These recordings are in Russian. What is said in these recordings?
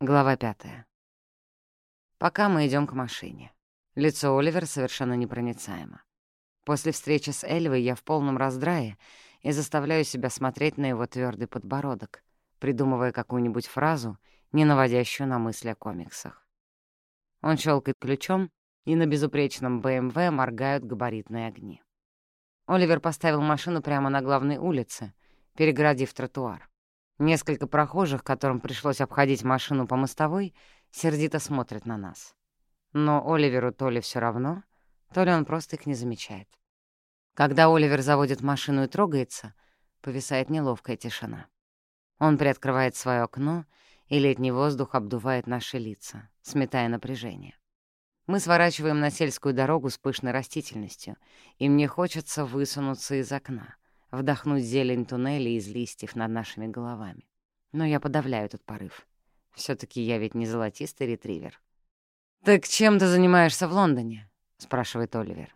Глава пятая. Пока мы идем к машине. Лицо Оливера совершенно непроницаемо. После встречи с Эльвой я в полном раздрае и заставляю себя смотреть на его твердый подбородок, придумывая какую-нибудь фразу, не наводящую на мысли о комиксах. Он щелкает ключом, и на безупречном БМВ моргают габаритные огни. Оливер поставил машину прямо на главной улице, перегородив тротуар. Несколько прохожих, которым пришлось обходить машину по мостовой, сердито смотрят на нас. Но Оливеру то ли все равно, то ли он просто их не замечает. Когда Оливер заводит машину и трогается, повисает неловкая тишина. Он приоткрывает свое окно, и летний воздух обдувает наши лица, сметая напряжение. Мы сворачиваем на сельскую дорогу с пышной растительностью, и мне хочется высунуться из окна — вдохнуть зелень туннеля из листьев над нашими головами. Но я подавляю этот порыв. все таки я ведь не золотистый ретривер. «Так чем ты занимаешься в Лондоне?» — спрашивает Оливер.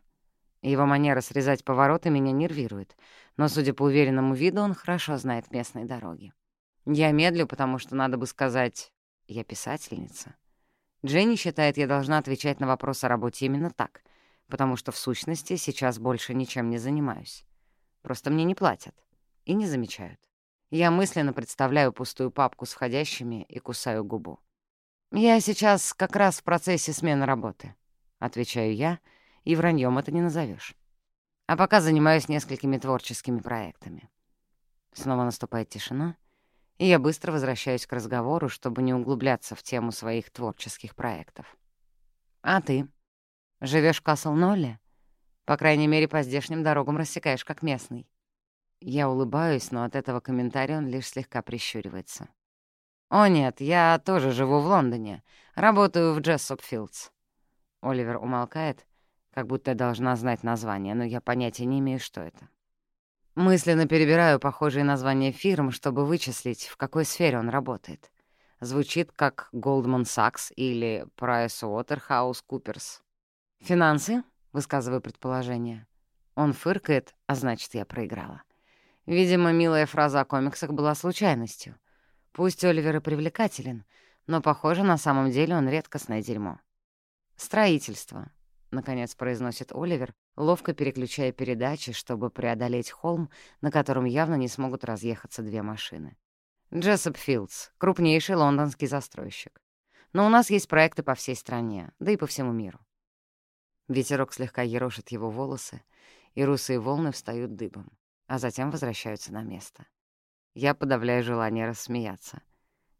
Его манера срезать повороты меня нервирует, но, судя по уверенному виду, он хорошо знает местные дороги. Я медлю, потому что надо бы сказать «я писательница». Дженни считает, я должна отвечать на вопрос о работе именно так, потому что в сущности сейчас больше ничем не занимаюсь. Просто мне не платят и не замечают. Я мысленно представляю пустую папку с входящими и кусаю губу. «Я сейчас как раз в процессе смены работы», — отвечаю я, и враньем это не назовешь. А пока занимаюсь несколькими творческими проектами. Снова наступает тишина, и я быстро возвращаюсь к разговору, чтобы не углубляться в тему своих творческих проектов. «А ты? Живешь в Касл-Нолле?» По крайней мере, по здешним дорогам рассекаешь, как местный. Я улыбаюсь, но от этого комментария он лишь слегка прищуривается. «О нет, я тоже живу в Лондоне. Работаю в Джессоп Филдс». Оливер умолкает, как будто должна знать название, но я понятия не имею, что это. Мысленно перебираю похожие названия фирм, чтобы вычислить, в какой сфере он работает. Звучит как Goldman Sachs или PricewaterhouseCoopers. «Финансы?» Высказываю предположение. Он фыркает, а значит, я проиграла. Видимо, милая фраза о комиксах была случайностью. Пусть Оливер и привлекателен, но, похоже, на самом деле он редкостное дерьмо. «Строительство», — наконец произносит Оливер, ловко переключая передачи, чтобы преодолеть холм, на котором явно не смогут разъехаться две машины. Джессоп Филдс — крупнейший лондонский застройщик. Но у нас есть проекты по всей стране, да и по всему миру. Ветерок слегка ерошит его волосы, и русые волны встают дыбом, а затем возвращаются на место. Я подавляю желание рассмеяться.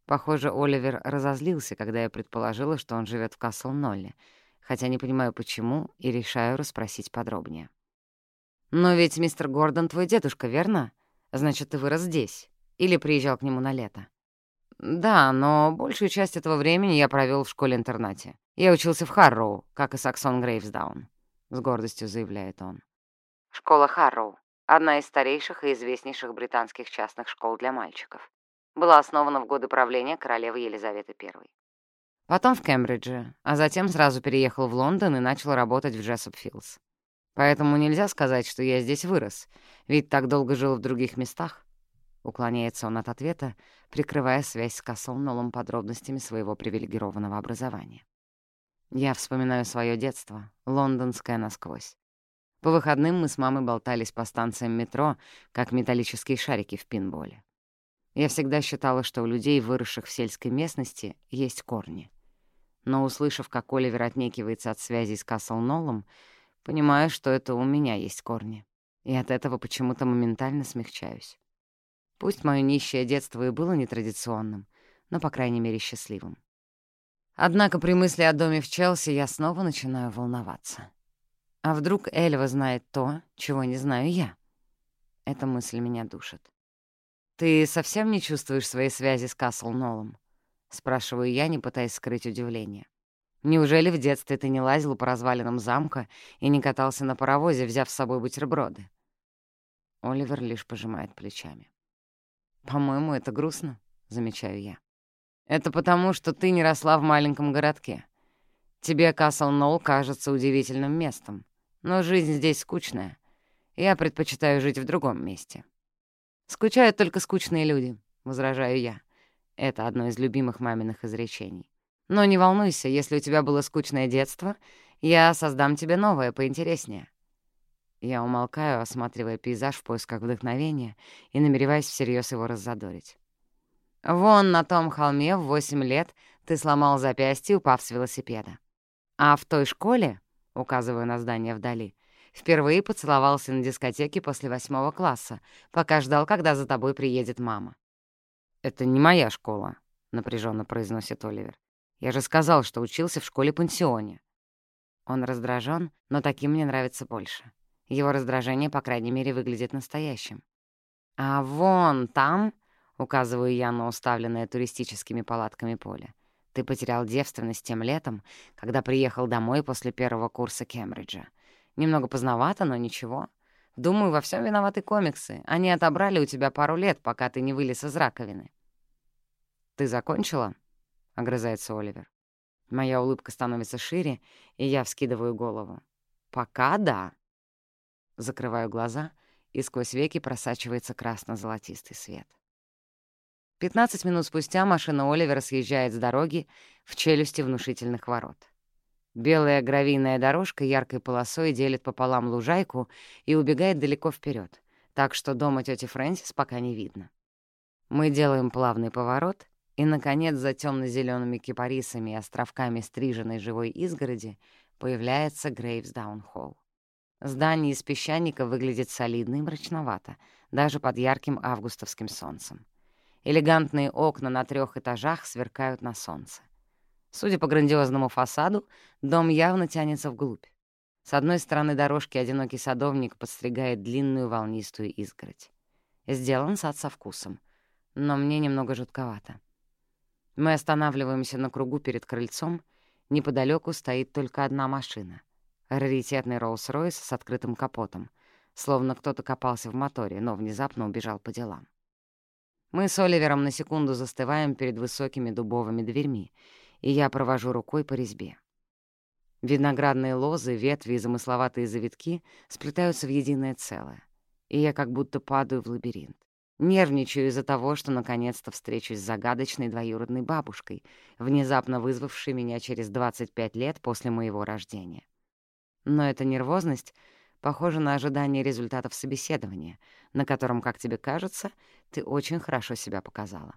Похоже, Оливер разозлился, когда я предположила, что он живет в Касл-Нолле, хотя не понимаю, почему, и решаю расспросить подробнее. «Но ведь мистер Гордон твой дедушка, верно? Значит, ты вырос здесь. Или приезжал к нему на лето?» «Да, но большую часть этого времени я провел в школе-интернате. Я учился в Харроу, как и Саксон Грейвсдаун», — с гордостью заявляет он. Школа Харроу — одна из старейших и известнейших британских частных школ для мальчиков. Была основана в годы правления королевы Елизаветы I. Потом в Кембридже, а затем сразу переехал в Лондон и начал работать в Джессоп Филдс. Поэтому нельзя сказать, что я здесь вырос, ведь так долго жил в других местах. Уклоняется он от ответа, прикрывая связь с Кассолнолом подробностями своего привилегированного образования. Я вспоминаю свое детство, лондонское насквозь. По выходным мы с мамой болтались по станциям метро, как металлические шарики в пинболе. Я всегда считала, что у людей, выросших в сельской местности, есть корни. Но, услышав, как Оливер отнекивается от связи с Касл-Ноллом, понимаю, что это у меня есть корни. И от этого почему-то моментально смягчаюсь. Пусть мое нищее детство и было нетрадиционным, но, по крайней мере, счастливым. Однако при мысли о доме в Челси я снова начинаю волноваться. А вдруг Эльва знает то, чего не знаю я? Эта мысль меня душит. «Ты совсем не чувствуешь своей связи с Касл Нолом?» — спрашиваю я, не пытаясь скрыть удивление. «Неужели в детстве ты не лазил по развалинам замка и не катался на паровозе, взяв с собой бутерброды?» Оливер лишь пожимает плечами. «По-моему, это грустно», — замечаю я. Это потому, что ты не росла в маленьком городке. Тебе Касл-Нолл кажется удивительным местом, но жизнь здесь скучная. Я предпочитаю жить в другом месте. Скучают только скучные люди, — возражаю я. Это одно из любимых маминых изречений. Но не волнуйся, если у тебя было скучное детство, я создам тебе новое, поинтереснее. Я умолкаю, осматривая пейзаж в поисках вдохновения и намереваясь всерьез его раззадорить. Вон на том холме в восемь лет ты сломал запястье, упав с велосипеда. А в той школе, указываю на здание вдали, впервые поцеловался на дискотеке после восьмого класса, пока ждал, когда за тобой приедет мама. «Это не моя школа», — напряженно произносит Оливер. «Я же сказал, что учился в школе-пансионе». Он раздражен, но таким мне нравится больше. Его раздражение, по крайней мере, выглядит настоящим. «А вон там», — указываю я на уставленное туристическими палатками поле, «ты потерял девственность тем летом, когда приехал домой после первого курса Кембриджа. Немного поздновато, но ничего. Думаю, во всем виноваты комиксы. Они отобрали у тебя пару лет, пока ты не вылез из раковины». «Ты закончила?» — огрызается Оливер. Моя улыбка становится шире, и я вскидываю голову. «Пока да». Закрываю глаза, и сквозь веки просачивается красно-золотистый свет. Пятнадцать минут спустя машина Оливера съезжает с дороги в челюсти внушительных ворот. Белая гравийная дорожка яркой полосой делит пополам лужайку и убегает далеко вперед, так что дома тети Фрэнсис пока не видно. Мы делаем плавный поворот, и, наконец, за темно зелеными кипарисами и островками стриженной живой изгороди появляется Грейвсдаун-холл. Здание из песчаника выглядит солидно и мрачновато, даже под ярким августовским солнцем. Элегантные окна на трех этажах сверкают на солнце. Судя по грандиозному фасаду, дом явно тянется вглубь. С одной стороны дорожки одинокий садовник подстригает длинную волнистую изгородь. Сделан сад со вкусом, но мне немного жутковато. Мы останавливаемся на кругу перед крыльцом. Неподалеку стоит только одна машина — Раритетный Роллс-Ройс с открытым капотом, словно кто-то копался в моторе, но внезапно убежал по делам. Мы с Оливером на секунду застываем перед высокими дубовыми дверьми, и я провожу рукой по резьбе. Виноградные лозы, ветви и замысловатые завитки сплетаются в единое целое, и я как будто падаю в лабиринт. Нервничаю из-за того, что наконец-то встречусь с загадочной двоюродной бабушкой, внезапно вызвавшей меня через 25 лет после моего рождения. Но эта нервозность похожа на ожидание результатов собеседования, на котором, как тебе кажется, ты очень хорошо себя показала.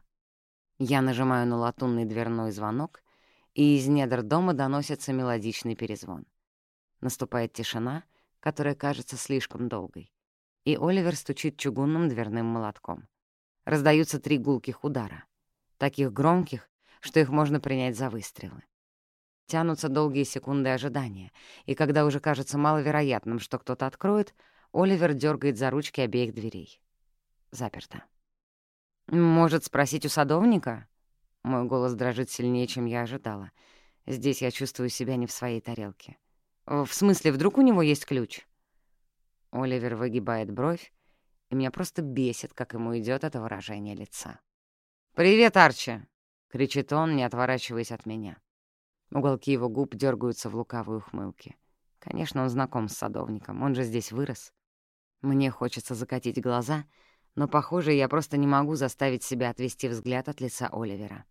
Я нажимаю на латунный дверной звонок, и из недр дома доносится мелодичный перезвон. Наступает тишина, которая кажется слишком долгой, и Оливер стучит чугунным дверным молотком. Раздаются три гулких удара, таких громких, что их можно принять за выстрелы. Тянутся долгие секунды ожидания, и когда уже кажется маловероятным, что кто-то откроет, Оливер дергает за ручки обеих дверей. Заперто. «Может, спросить у садовника?» Мой голос дрожит сильнее, чем я ожидала. Здесь я чувствую себя не в своей тарелке. «В смысле, вдруг у него есть ключ?» Оливер выгибает бровь, и меня просто бесит, как ему идет это выражение лица. «Привет, Арчи!» — кричит он, не отворачиваясь от меня. Уголки его губ дергаются в лукавой ухмылке. Конечно, он знаком с садовником, он же здесь вырос. Мне хочется закатить глаза, но, похоже, я просто не могу заставить себя отвести взгляд от лица Оливера.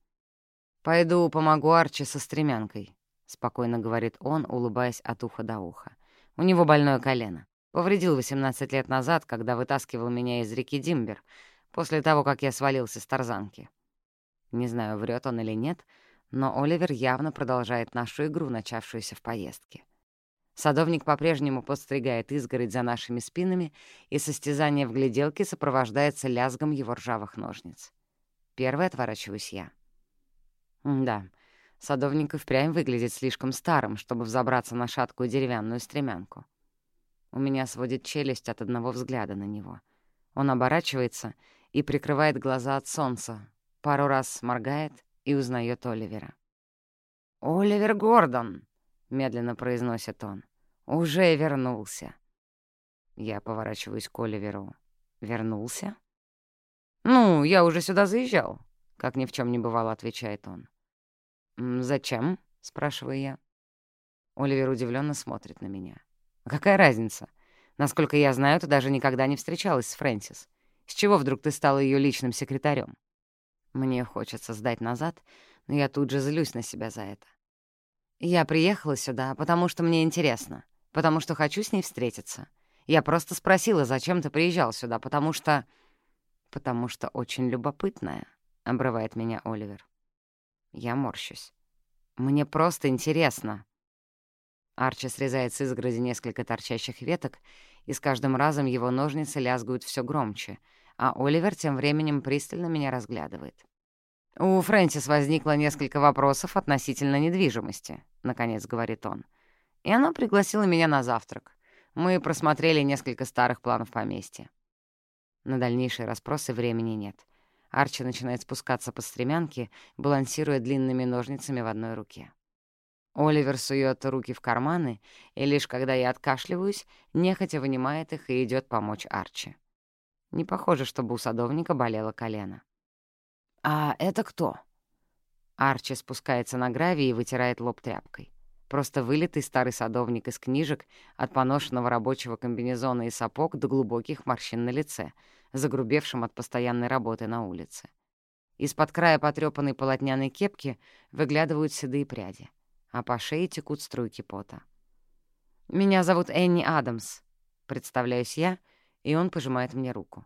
«Пойду помогу Арчи со стремянкой», — спокойно говорит он, улыбаясь от уха до уха. «У него больное колено. Повредил 18 лет назад, когда вытаскивал меня из реки Димбер, после того, как я свалился с тарзанки». Не знаю, врет он или нет, — но Оливер явно продолжает нашу игру, начавшуюся в поездке. Садовник по-прежнему подстригает изгородь за нашими спинами, и состязание в гляделке сопровождается лязгом его ржавых ножниц. Первой отворачиваюсь я. да, садовник и впрямь выглядит слишком старым, чтобы взобраться на шаткую деревянную стремянку. У меня сводит челюсть от одного взгляда на него. Он оборачивается и прикрывает глаза от солнца, пару раз моргает и узнает Оливера. «Оливер Гордон!» — медленно произносит он. «Уже вернулся!» Я поворачиваюсь к Оливеру. «Вернулся?» «Ну, я уже сюда заезжал», — как ни в чем не бывало, отвечает он. «Зачем?» — спрашиваю я. Оливер удивленно смотрит на меня. «А какая разница? Насколько я знаю, ты даже никогда не встречалась с Фрэнсис. С чего вдруг ты стала ее личным секретарем? Мне хочется сдать назад, но я тут же злюсь на себя за это. Я приехала сюда, потому что мне интересно, потому что хочу с ней встретиться. Я просто спросила, зачем ты приезжал сюда, потому что... Потому что очень любопытная, — обрывает меня Оливер. Я морщусь. Мне просто интересно. Арчи срезает с изгороди несколько торчащих веток, и с каждым разом его ножницы лязгают все громче, а Оливер тем временем пристально меня разглядывает. «У Фрэнсис возникло несколько вопросов относительно недвижимости», — наконец говорит он. «И она пригласила меня на завтрак. Мы просмотрели несколько старых планов поместья». На дальнейшие расспросы времени нет. Арчи начинает спускаться по стремянке, балансируя длинными ножницами в одной руке. Оливер сует руки в карманы, и лишь когда я откашливаюсь, нехотя вынимает их и идет помочь Арчи. Не похоже, чтобы у садовника болело колено. «А это кто?» Арчи спускается на гравий и вытирает лоб тряпкой. Просто вылитый старый садовник из книжек от поношенного рабочего комбинезона и сапог до глубоких морщин на лице, загрубевшим от постоянной работы на улице. Из-под края потрёпанной полотняной кепки выглядывают седые пряди, а по шее текут струйки пота. «Меня зовут Энни Адамс», — представляюсь я, и он пожимает мне руку.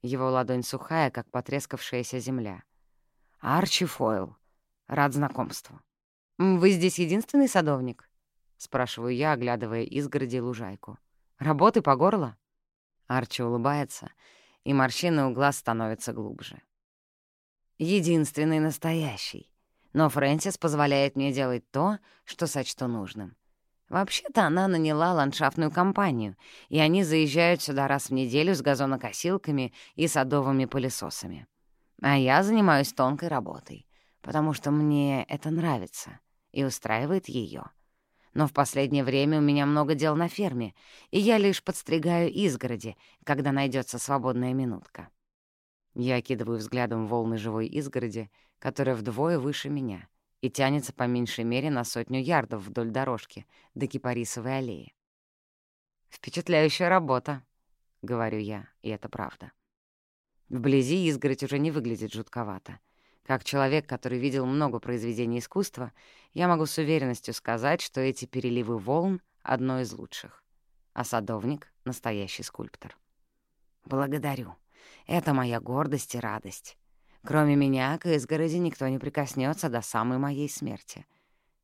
Его ладонь сухая, как потрескавшаяся земля. «Арчи Фойл. Рад знакомству». «Вы здесь единственный садовник?» — спрашиваю я, оглядывая изгороди лужайку. «Работы по горло?» Арчи улыбается, и морщины у глаз становятся глубже. «Единственный настоящий. Но Фрэнсис позволяет мне делать то, что сочту нужным. Вообще-то она наняла ландшафтную компанию, и они заезжают сюда раз в неделю с газонокосилками и садовыми пылесосами. А я занимаюсь тонкой работой, потому что мне это нравится и устраивает ее. Но в последнее время у меня много дел на ферме, и я лишь подстригаю изгороди, когда найдется свободная минутка. Я окидываю взглядом волны живой изгороди, которая вдвое выше меня — и тянется по меньшей мере на сотню ярдов вдоль дорожки до Кипарисовой аллеи. «Впечатляющая работа», — говорю я, и это правда. Вблизи изгородь уже не выглядит жутковато. Как человек, который видел много произведений искусства, я могу с уверенностью сказать, что эти переливы волн — одно из лучших. А садовник — настоящий скульптор. «Благодарю. Это моя гордость и радость. Кроме меня к изгороди никто не прикоснется до самой моей смерти.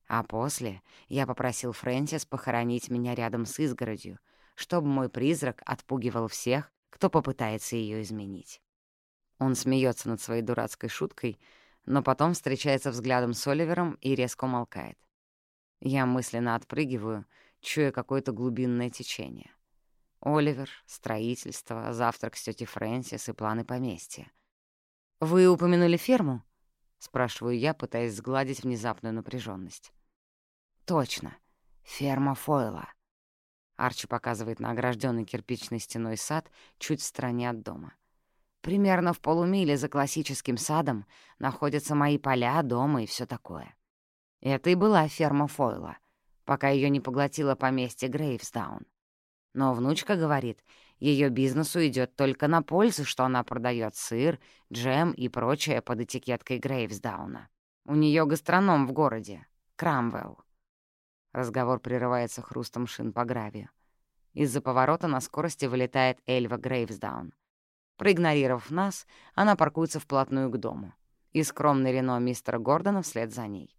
А после я попросил Фрэнсис похоронить меня рядом с изгородью, чтобы мой призрак отпугивал всех, кто попытается ее изменить. Он смеется над своей дурацкой шуткой, но потом встречается взглядом с Оливером и резко умолкает. Я мысленно отпрыгиваю, чуя какое-то глубинное течение. Оливер, строительство, завтрак с тетей Фрэнсис и планы поместья — «Вы упомянули ферму?» — спрашиваю я, пытаясь сгладить внезапную напряженность. «Точно. Ферма Фойла». Арчи показывает на огражденный кирпичной стеной сад чуть в стороне от дома. Примерно в полумиле за классическим садом находятся мои поля, дома и все такое. Это и была ферма Фойла, пока ее не поглотило поместье Грейвсдаун. Но внучка говорит, ее бизнесу идет только на пользу, что она продает сыр, джем и прочее под этикеткой Грейвсдауна. У нее гастроном в городе, Крамвелл. Разговор прерывается хрустом шин по гравию. Из-за поворота на скорости вылетает Эльва Грейвсдаун. Проигнорировав нас, она паркуется вплотную к дому. И скромный Рено мистера Гордона вслед за ней.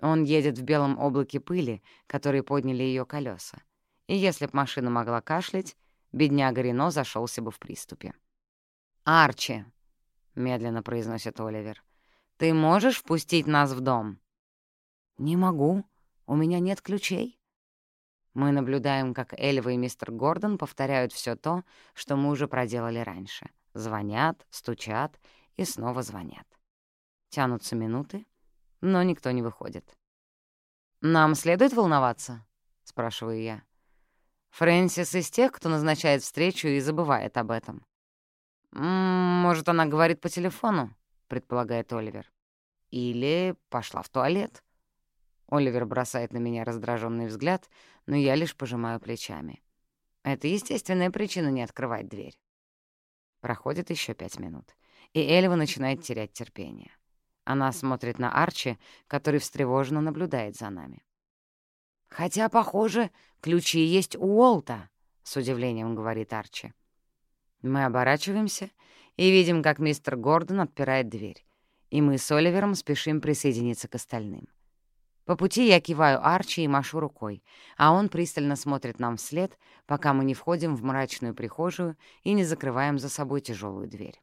Он едет в белом облаке пыли, которые подняли ее колеса. И если б машина могла кашлять, бедняга Рено зашелся бы в приступе. «Арчи», — медленно произносит Оливер, — «ты можешь впустить нас в дом?» «Не могу. У меня нет ключей». Мы наблюдаем, как Эльва и мистер Гордон повторяют все то, что мы уже проделали раньше. Звонят, стучат и снова звонят. Тянутся минуты, но никто не выходит. «Нам следует волноваться?» — спрашиваю я. Фрэнсис из тех, кто назначает встречу и забывает об этом. «Может, она говорит по телефону?» — предполагает Оливер. «Или пошла в туалет». Оливер бросает на меня раздраженный взгляд, но я лишь пожимаю плечами. Это естественная причина не открывать дверь. Проходит еще пять минут. и Эльва начинает терять терпение. Она смотрит на Арчи, который встревоженно наблюдает за нами. «Хотя, похоже, ключи есть у Уолта», — с удивлением говорит Арчи. Мы оборачиваемся и видим, как мистер Гордон отпирает дверь, и мы с Оливером спешим присоединиться к остальным. По пути я киваю Арчи и машу рукой, а он пристально смотрит нам вслед, пока мы не входим в мрачную прихожую и не закрываем за собой тяжелую дверь.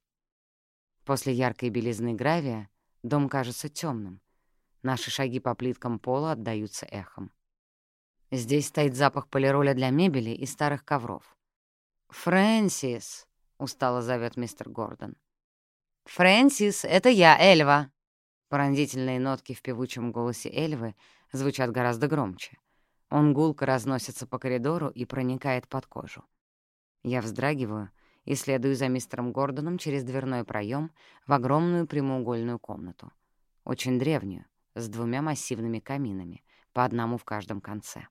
После яркой белизны гравия дом кажется темным. Наши шаги по плиткам пола отдаются эхом. Здесь стоит запах полироля для мебели и старых ковров. «Фрэнсис!» — устало зовет мистер Гордон. «Фрэнсис, это я, Эльва!» Пронзительные нотки в певучем голосе Эльвы звучат гораздо громче. Он гулко разносится по коридору и проникает под кожу. Я вздрагиваю и следую за мистером Гордоном через дверной проем в огромную прямоугольную комнату. Очень древнюю, с двумя массивными каминами, по одному в каждом конце.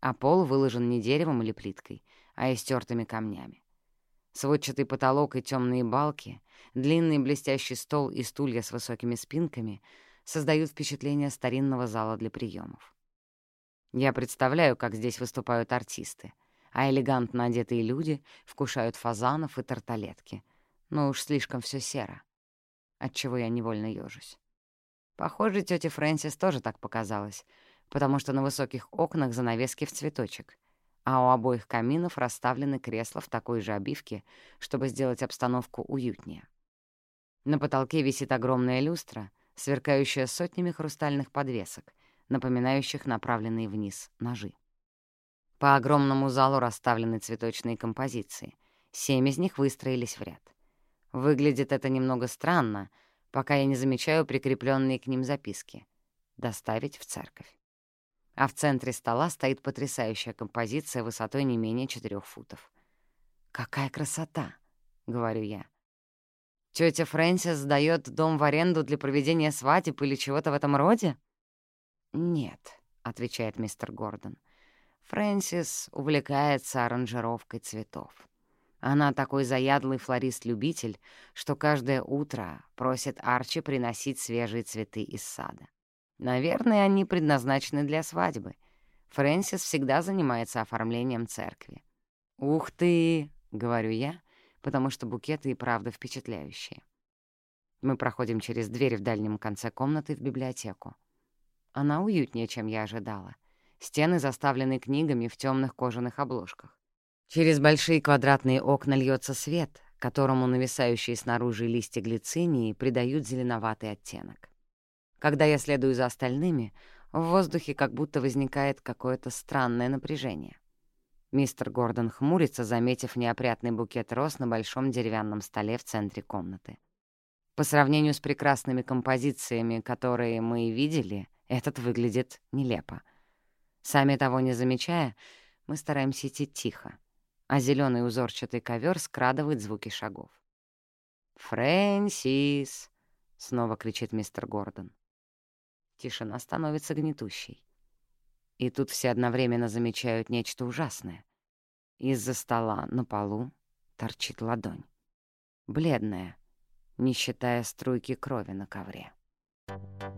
А пол выложен не деревом или плиткой, а истертыми камнями. Сводчатый потолок и темные балки, длинный блестящий стол и стулья с высокими спинками создают впечатление старинного зала для приемов. Я представляю, как здесь выступают артисты, а элегантно одетые люди вкушают фазанов и тарталетки. Но уж слишком все серо, отчего я невольно ёжусь. Похоже, тете Фрэнсис тоже так показалось, потому что на высоких окнах занавески в цветочек — а у обоих каминов расставлены кресла в такой же обивке, чтобы сделать обстановку уютнее. На потолке висит огромная люстра, сверкающая сотнями хрустальных подвесок, напоминающих направленные вниз ножи. По огромному залу расставлены цветочные композиции. Семь из них выстроились в ряд. Выглядит это немного странно, пока я не замечаю прикрепленные к ним записки. «Доставить в церковь» а в центре стола стоит потрясающая композиция высотой не менее четырех футов. «Какая красота!» — говорю я. Тётя Фрэнсис сдаёт дом в аренду для проведения свадеб или чего-то в этом роде?» «Нет», — отвечает мистер Гордон. «Фрэнсис увлекается аранжировкой цветов. Она такой заядлый флорист-любитель, что каждое утро просит Арчи приносить свежие цветы из сада. Наверное, они предназначены для свадьбы. Фрэнсис всегда занимается оформлением церкви. «Ух ты!» — говорю я, потому что букеты и правда впечатляющие. Мы проходим через дверь в дальнем конце комнаты в библиотеку. Она уютнее, чем я ожидала. Стены заставлены книгами в темных кожаных обложках. Через большие квадратные окна льется свет, которому нависающие снаружи листья глицинии придают зеленоватый оттенок. Когда я следую за остальными, в воздухе как будто возникает какое-то странное напряжение. Мистер Гордон хмурится, заметив неопрятный букет роз на большом деревянном столе в центре комнаты. По сравнению с прекрасными композициями, которые мы видели, этот выглядит нелепо. Сами того не замечая, мы стараемся идти тихо, а зеленый узорчатый ковер скрадывает звуки шагов. «Фрэнсис!» — снова кричит мистер Гордон. Тишина становится гнетущей. И тут все одновременно замечают нечто ужасное. Из-за стола на полу торчит ладонь. Бледная, не считая струйки крови на ковре. Thank you.